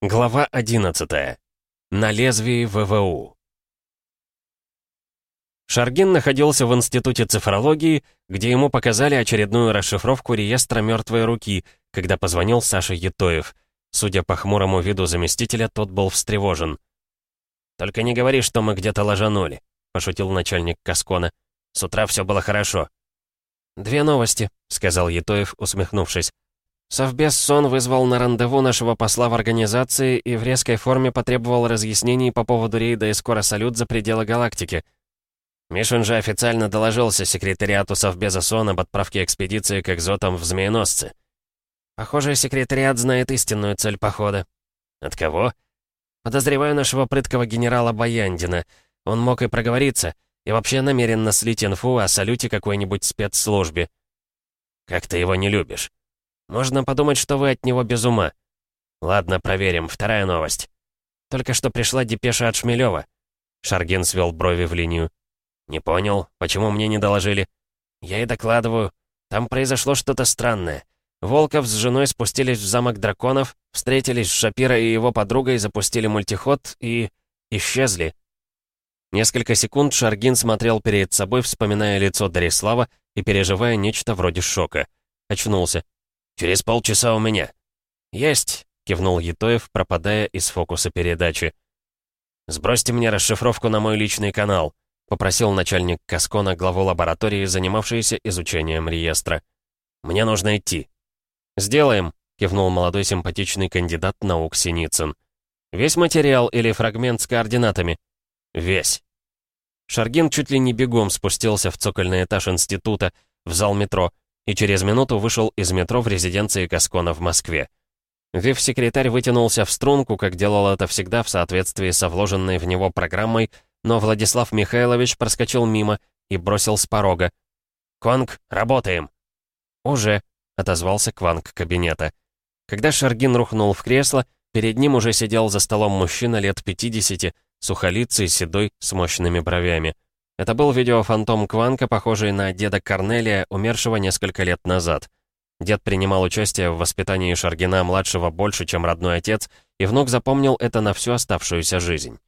Глава 11. На лезвии ВВУ. Шаргин находился в Институте цифрологии, где ему показали очередную расшифровку реестра мертвой руки, когда позвонил Саша Етоев. Судя по хмурому виду заместителя, тот был встревожен. «Только не говори, что мы где-то ложанули», — пошутил начальник Каскона. «С утра все было хорошо». «Две новости», — сказал Етоев, усмехнувшись. Совбез СОН вызвал на рандеву нашего посла в организации и в резкой форме потребовал разъяснений по поводу рейда Искора Салют за пределы галактики. Мишин же официально доложился секретариату Совбеза СОН об отправке экспедиции к экзотам в Змееносцы. Похоже, секретариат знает истинную цель похода. От кого? Подозреваю нашего прыткого генерала Баяндина. Он мог и проговориться, и вообще намеренно слить инфу о салюте какой-нибудь спецслужбе. Как ты его не любишь? Можно подумать, что вы от него без ума. Ладно, проверим. Вторая новость. Только что пришла депеша от Шмелева. Шаргин свел брови в линию. Не понял, почему мне не доложили? Я и докладываю. Там произошло что-то странное. Волков с женой спустились в замок драконов, встретились с Шапира и его подругой, запустили мультиход и... исчезли. Несколько секунд Шаргин смотрел перед собой, вспоминая лицо Дарислава и переживая нечто вроде шока. Очнулся. «Через полчаса у меня». «Есть», — кивнул Етоев, пропадая из фокуса передачи. «Сбросьте мне расшифровку на мой личный канал», — попросил начальник Каскона главу лаборатории, занимавшейся изучением реестра. «Мне нужно идти». «Сделаем», — кивнул молодой симпатичный кандидат наук Синицын. «Весь материал или фрагмент с координатами?» «Весь». Шаргин чуть ли не бегом спустился в цокольный этаж института, в зал метро, и через минуту вышел из метро в резиденции Каскона в Москве. Вив-секретарь вытянулся в струнку, как делал это всегда в соответствии со вложенной в него программой, но Владислав Михайлович проскочил мимо и бросил с порога. «Кванг, работаем!» «Уже», — отозвался Кванг кабинета. Когда Шаргин рухнул в кресло, перед ним уже сидел за столом мужчина лет 50, сухолицый, седой, с мощными бровями. Это был видеофантом Кванка, похожий на деда Корнелия, умершего несколько лет назад. Дед принимал участие в воспитании Шаргина-младшего больше, чем родной отец, и внук запомнил это на всю оставшуюся жизнь.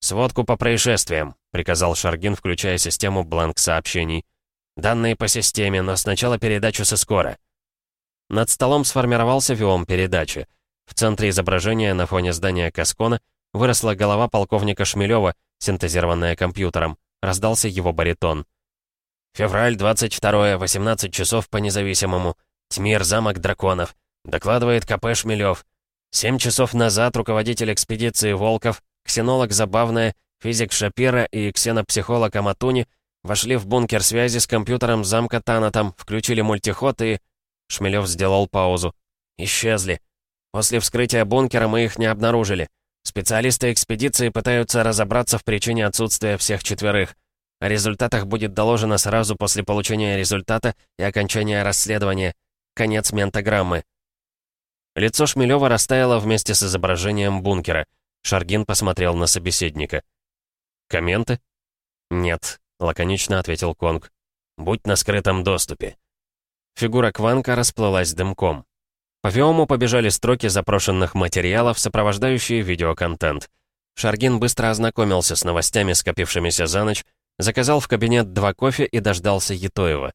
«Сводку по происшествиям», — приказал Шаргин, включая систему бланк сообщений. «Данные по системе, но сначала передачу со скоро». Над столом сформировался виом передачи. В центре изображения на фоне здания Каскона выросла голова полковника Шмелева, синтезированная компьютером. Раздался его баритон. «Февраль 22 18 часов по независимому. Тьмир, замок драконов. Докладывает КП Шмелев. Семь часов назад руководитель экспедиции Волков, ксенолог Забавная, физик Шапира и ксенопсихолог Аматуни вошли в бункер связи с компьютером замка Танатом, включили мультиход и... Шмелев сделал паузу. Исчезли. После вскрытия бункера мы их не обнаружили. Специалисты экспедиции пытаются разобраться в причине отсутствия всех четверых. О результатах будет доложено сразу после получения результата и окончания расследования. Конец ментограммы. Лицо Шмелева растаяло вместе с изображением бункера. Шаргин посмотрел на собеседника. «Комменты?» «Нет», — лаконично ответил Конг. «Будь на скрытом доступе». Фигура Кванка расплылась дымком. По Виому побежали строки запрошенных материалов, сопровождающие видеоконтент. Шаргин быстро ознакомился с новостями, скопившимися за ночь, заказал в кабинет два кофе и дождался Етоева.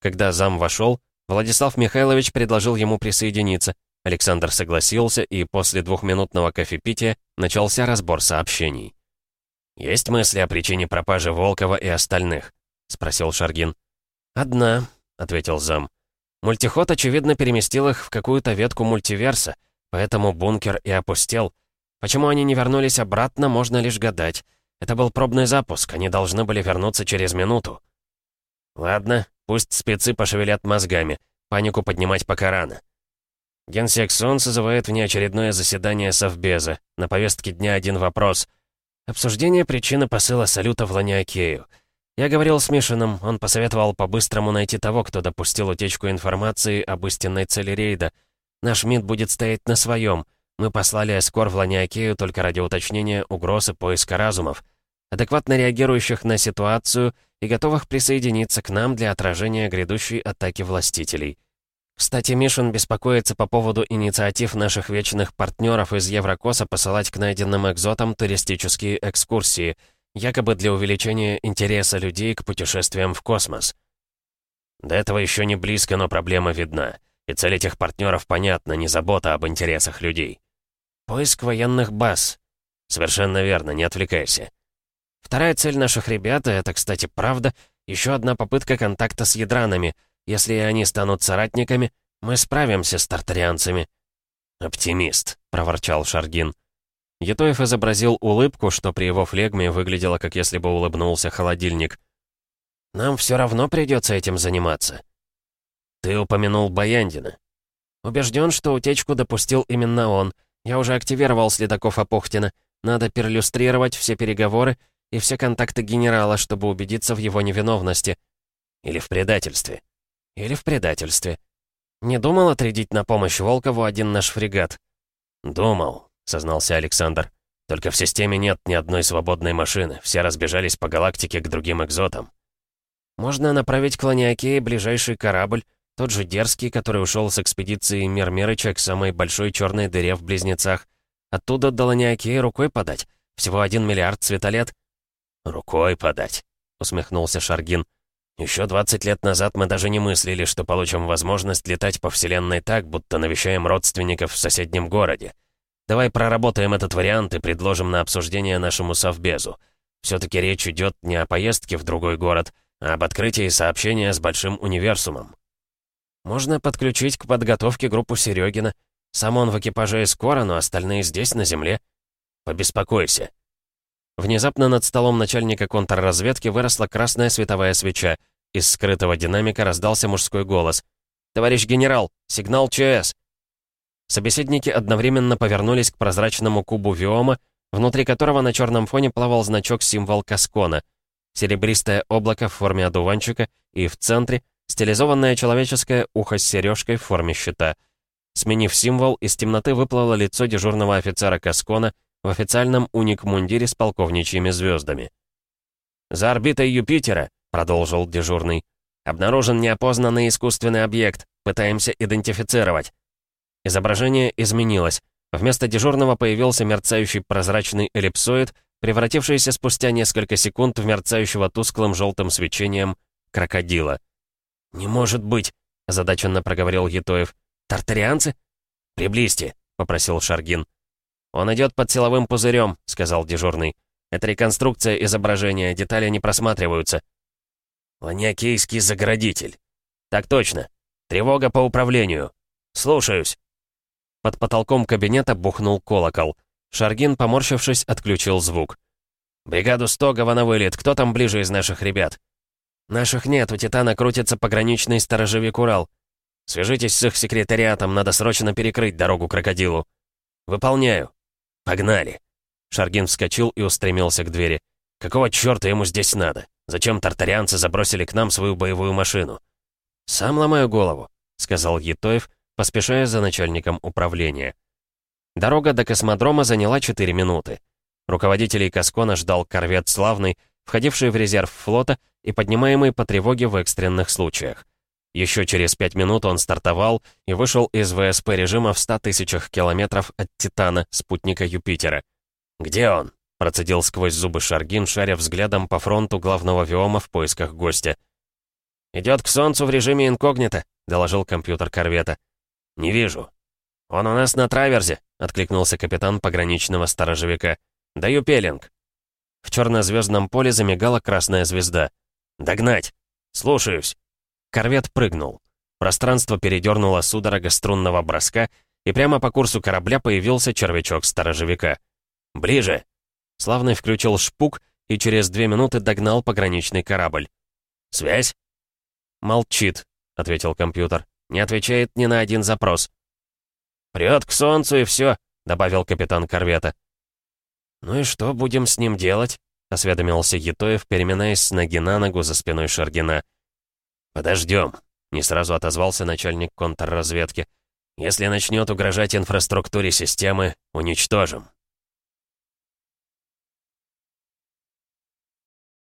Когда зам вошел, Владислав Михайлович предложил ему присоединиться. Александр согласился, и после двухминутного кофепития начался разбор сообщений. «Есть мысли о причине пропажи Волкова и остальных?» — спросил Шаргин. «Одна», — ответил зам. Мультиход, очевидно, переместил их в какую-то ветку мультиверса, поэтому бункер и опустел. Почему они не вернулись обратно, можно лишь гадать. Это был пробный запуск, они должны были вернуться через минуту. Ладно, пусть спецы пошевелят мозгами, панику поднимать пока рано. Генсек Сон созывает внеочередное заседание Совбеза. На повестке дня один вопрос. Обсуждение причины посыла салюта в Ланиакею. Я говорил с Мишиным, он посоветовал по-быстрому найти того, кто допустил утечку информации об истинной цели рейда. Наш МИД будет стоять на своем. Мы послали эскор в Ланиакею только ради уточнения угроз и поиска разумов, адекватно реагирующих на ситуацию и готовых присоединиться к нам для отражения грядущей атаки властителей. Кстати, Мишин беспокоится по поводу инициатив наших вечных партнеров из Еврокоса посылать к найденным экзотам туристические экскурсии, якобы для увеличения интереса людей к путешествиям в космос. До этого еще не близко, но проблема видна. И цель этих партнеров понятна, не забота об интересах людей. Поиск военных баз. Совершенно верно, не отвлекайся. Вторая цель наших ребят, это, кстати, правда, еще одна попытка контакта с ядранами. Если они станут соратниками, мы справимся с тартарианцами. «Оптимист», — проворчал Шаргин. Етоев изобразил улыбку, что при его флегме выглядело, как если бы улыбнулся холодильник. «Нам все равно придется этим заниматься». «Ты упомянул Баяндина». «Убежден, что утечку допустил именно он. Я уже активировал следаков Апухтина. Надо перлюстрировать все переговоры и все контакты генерала, чтобы убедиться в его невиновности. Или в предательстве. Или в предательстве. Не думал отрядить на помощь Волкову один наш фрегат? «Думал», — сознался Александр. «Только в системе нет ни одной свободной машины. Все разбежались по галактике к другим экзотам». «Можно направить к Ланиакее ближайший корабль, тот же Дерзкий, который ушел с экспедиции Мермерыча к самой большой черной дыре в Близнецах. Оттуда до Ланиакеи рукой подать. Всего один миллиард светолет. «Рукой подать», — усмехнулся Шаргин. «Еще 20 лет назад мы даже не мыслили, что получим возможность летать по Вселенной так, будто навещаем родственников в соседнем городе. Давай проработаем этот вариант и предложим на обсуждение нашему совбезу. Все-таки речь идет не о поездке в другой город, а об открытии сообщения с большим универсумом. Можно подключить к подготовке группу Серегина. Сам он в экипаже и скоро, но остальные здесь, на земле. Побеспокойся. Внезапно над столом начальника контрразведки выросла красная световая свеча. Из скрытого динамика раздался мужской голос. «Товарищ генерал, сигнал ЧС!» Собеседники одновременно повернулись к прозрачному кубу Виома, внутри которого на черном фоне плавал значок-символ Каскона. Серебристое облако в форме одуванчика и в центре стилизованное человеческое ухо с сережкой в форме щита. Сменив символ, из темноты выплыло лицо дежурного офицера Каскона в официальном уник-мундире с полковничьими звездами. «За орбитой Юпитера», — продолжил дежурный, — «обнаружен неопознанный искусственный объект. Пытаемся идентифицировать». Изображение изменилось. Вместо дежурного появился мерцающий прозрачный эллипсоид, превратившийся спустя несколько секунд в мерцающего тусклым желтым свечением крокодила. «Не может быть!» — озадаченно проговорил Етоев. «Тартарианцы?» «Приблизьте», — попросил Шаргин. «Он идет под силовым пузырем», — сказал дежурный. «Это реконструкция изображения, детали не просматриваются». «Ланиакейский заградитель». «Так точно. Тревога по управлению. Слушаюсь». Под потолком кабинета бухнул колокол. Шаргин, поморщившись, отключил звук. «Бригаду Стогова на вылет. Кто там ближе из наших ребят?» «Наших нет, у Титана крутится пограничный сторожевик Урал. Свяжитесь с их секретариатом, надо срочно перекрыть дорогу крокодилу». «Выполняю». «Погнали!» Шаргин вскочил и устремился к двери. «Какого чёрта ему здесь надо? Зачем тартарианцы забросили к нам свою боевую машину?» «Сам ломаю голову», — сказал Етоев, поспешая за начальником управления. Дорога до космодрома заняла 4 минуты. Руководителей Каскона ждал корвет «Славный», входивший в резерв флота и поднимаемый по тревоге в экстренных случаях. Еще через пять минут он стартовал и вышел из ВСП режима в 100 тысячах километров от Титана, спутника Юпитера. «Где он?» — процедил сквозь зубы Шаргин, шаря взглядом по фронту главного виома в поисках гостя. «Идет к Солнцу в режиме инкогнито», — доложил компьютер корвета. «Не вижу». «Он у нас на траверзе», — откликнулся капитан пограничного сторожевика. «Даю пелинг». В черно-звездном поле замигала красная звезда. «Догнать!» «Слушаюсь!» Корвет прыгнул. Пространство передернуло судорога струнного броска, и прямо по курсу корабля появился червячок сторожевика. «Ближе!» Славный включил шпук и через две минуты догнал пограничный корабль. «Связь?» «Молчит», — ответил компьютер. «Не отвечает ни на один запрос». «Прет к солнцу и все», — добавил капитан корвета. «Ну и что будем с ним делать?» — осведомился Етоев, переминаясь с ноги на ногу за спиной Шаргина. «Подождем», — не сразу отозвался начальник контрразведки. «Если начнет угрожать инфраструктуре системы, уничтожим.